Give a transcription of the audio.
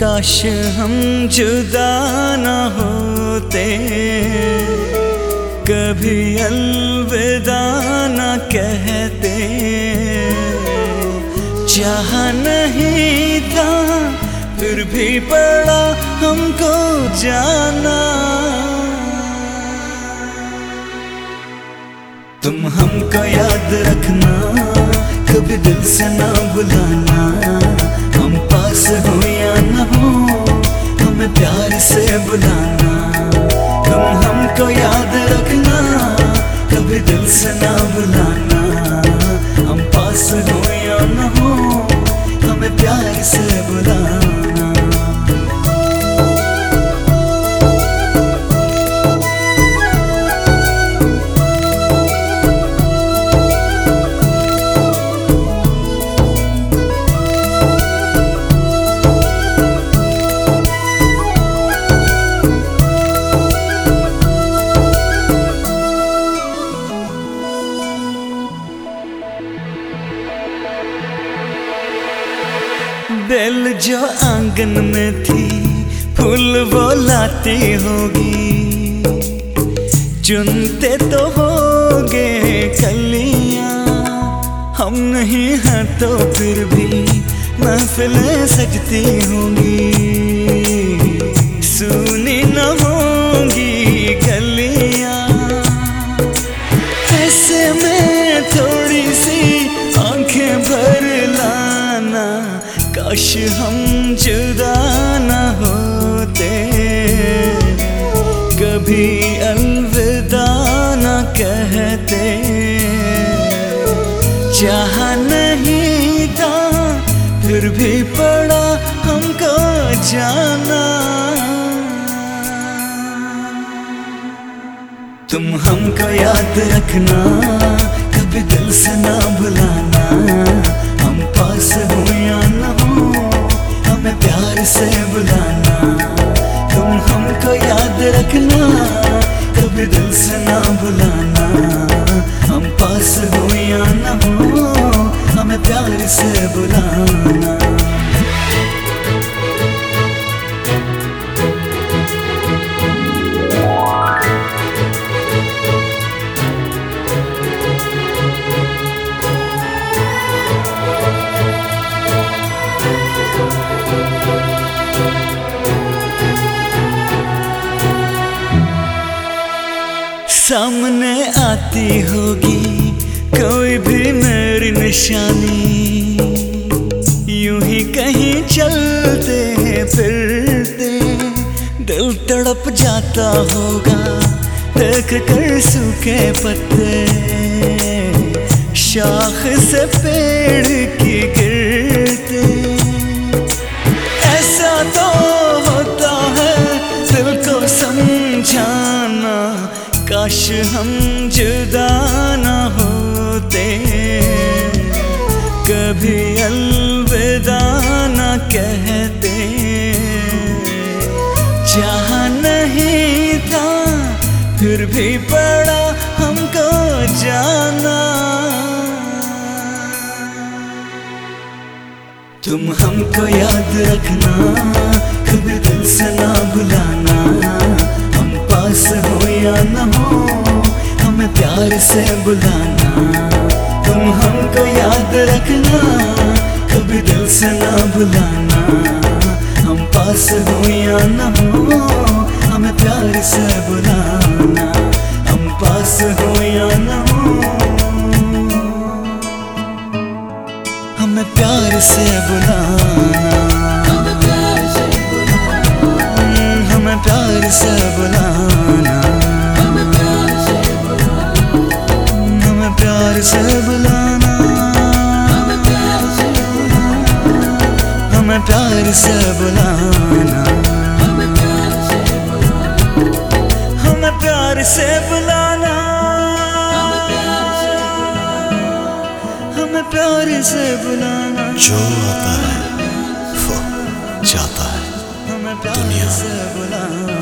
काश हम जुदा न होते। कभी अलविदा न कहते। चाह नहीं था, फिर भी पड़ा हमको जाना। तुम हमको याद रखना, कभी दिल से ना बुलाना हम पास हो प्यार से बुलाना तुम हमको याद रखना कभी दिल से ना बुलाना। दिल जो आँगन में थी, फूल वो लाती होगी। चुनते तो होगे कलियाँ, हम नहीं हैं तो फिर भी महफिलें सजती होंगी। सुनी न होंगी फिर भी पड़ा हमको जाना। तुम हमको याद रखना, कभी दिल से ना भुलाना। हम पास हो या न हो, हमें प्यार से बुलाना। तुम हमको याद रखना, कभी दिल से ना भुलाना। हम पास हो या न हो हमें प्यार से बुलाना। सामने आती होगी। कोई भी मेरी निशानी, यूँ ही कहीं चलते हैं फिरते दिल तड़प जाता होगा, देख कर सूखे पत्ते। शाख से पेड़ की गिरते। ऐसा तो होता है, दिल को समझाना, काश हम फिर भी पड़ा हमको जाना। तुम हमको याद रखना कभी दिल से ना बुलाना हम पास हो या न हो, हमें प्यार से बुलाना। तुम हमको याद रखना कभी दिल से ना बुलाना हम पास हो या न हो, हमें प्यार से हो हमें प्यार से बुलाना। हमें प्यार से बुलाना। हमें प्यार से बुलाना। हमें प्यार से बुलाना। हमें प्यार से प्यार से बुलाना। जो आता है वो जाता है। दुनिया से बुलाना।